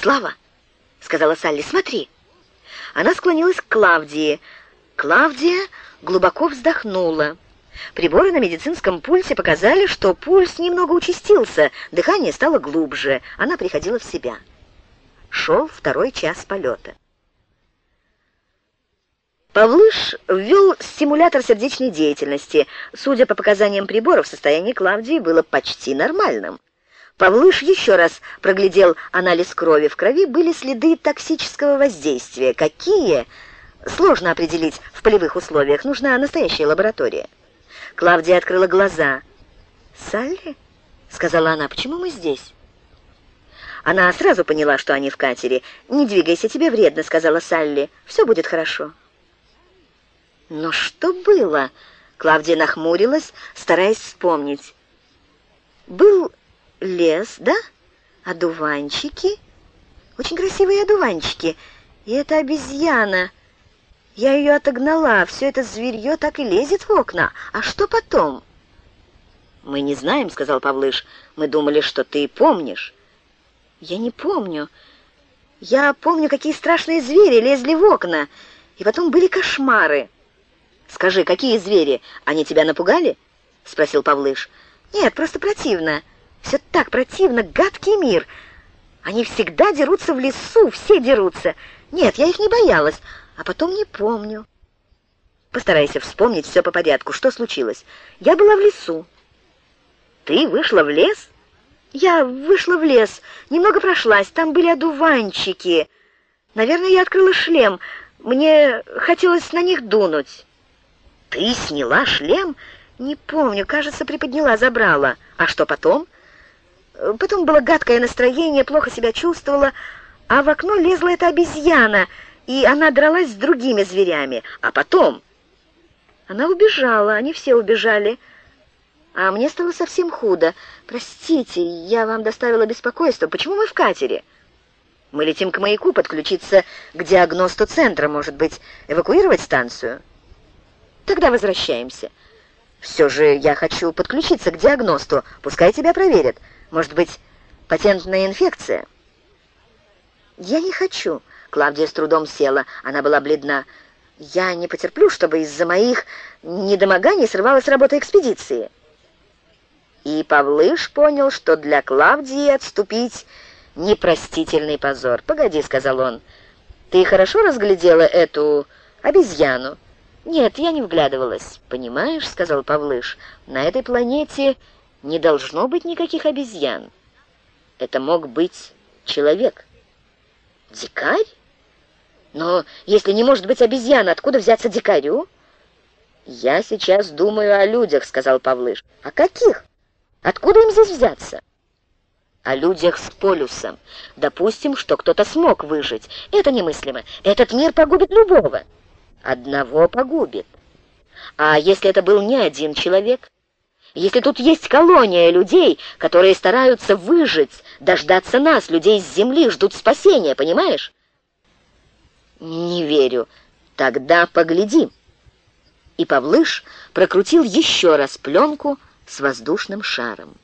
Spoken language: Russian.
«Слава!» — сказала Салли. «Смотри!» Она склонилась к Клавдии. Клавдия глубоко вздохнула. Приборы на медицинском пульсе показали, что пульс немного участился, дыхание стало глубже, она приходила в себя. Шел второй час полета. Павлыш ввел стимулятор сердечной деятельности. Судя по показаниям приборов, состояние Клавдии было почти нормальным. Павлыш еще раз проглядел анализ крови. В крови были следы токсического воздействия. Какие? Сложно определить в полевых условиях. Нужна настоящая лаборатория. Клавдия открыла глаза. «Салли?» — сказала она. «Почему мы здесь?» Она сразу поняла, что они в катере. «Не двигайся, тебе вредно», — сказала Салли. «Все будет хорошо». Но что было? Клавдия нахмурилась, стараясь вспомнить. Был лес, да? Одуванчики? Очень красивые одуванчики. И это обезьяна. Я ее отогнала, все это зверье так и лезет в окна. А что потом? «Мы не знаем», — сказал Павлыш. «Мы думали, что ты помнишь». «Я не помню. Я помню, какие страшные звери лезли в окна. И потом были кошмары». «Скажи, какие звери? Они тебя напугали?» — спросил Павлыш. «Нет, просто противно. Все так противно, гадкий мир. Они всегда дерутся в лесу, все дерутся. Нет, я их не боялась, а потом не помню». «Постарайся вспомнить все по порядку. Что случилось?» «Я была в лесу». «Ты вышла в лес?» «Я вышла в лес, немного прошлась, там были одуванчики. Наверное, я открыла шлем. Мне хотелось на них дунуть». «Ты сняла шлем?» «Не помню, кажется, приподняла, забрала. А что потом?» «Потом было гадкое настроение, плохо себя чувствовала, а в окно лезла эта обезьяна, и она дралась с другими зверями. А потом...» Она убежала, они все убежали. А мне стало совсем худо. Простите, я вам доставила беспокойство. Почему мы в катере? Мы летим к маяку подключиться к диагносту центра, может быть, эвакуировать станцию? Тогда возвращаемся. Все же я хочу подключиться к диагносту. Пускай тебя проверят. Может быть, патентная инфекция? Я не хочу. Клавдия с трудом села. Она была бледна. Я не потерплю, чтобы из-за моих недомоганий срывалась работа экспедиции. И Павлыш понял, что для Клавдии отступить непростительный позор. «Погоди», — сказал он, — «ты хорошо разглядела эту обезьяну?» «Нет, я не вглядывалась. Понимаешь, — сказал Павлыш, — на этой планете не должно быть никаких обезьян. Это мог быть человек. Дикарь? Но если не может быть обезьян, откуда взяться дикарю?» «Я сейчас думаю о людях», — сказал Павлыш. «О каких? Откуда им здесь взяться?» «О людях с полюсом. Допустим, что кто-то смог выжить. Это немыслимо. Этот мир погубит любого» одного погубит. А если это был не один человек? Если тут есть колония людей, которые стараются выжить, дождаться нас, людей с земли, ждут спасения, понимаешь? Не верю. Тогда поглядим. И Павлыш прокрутил еще раз пленку с воздушным шаром.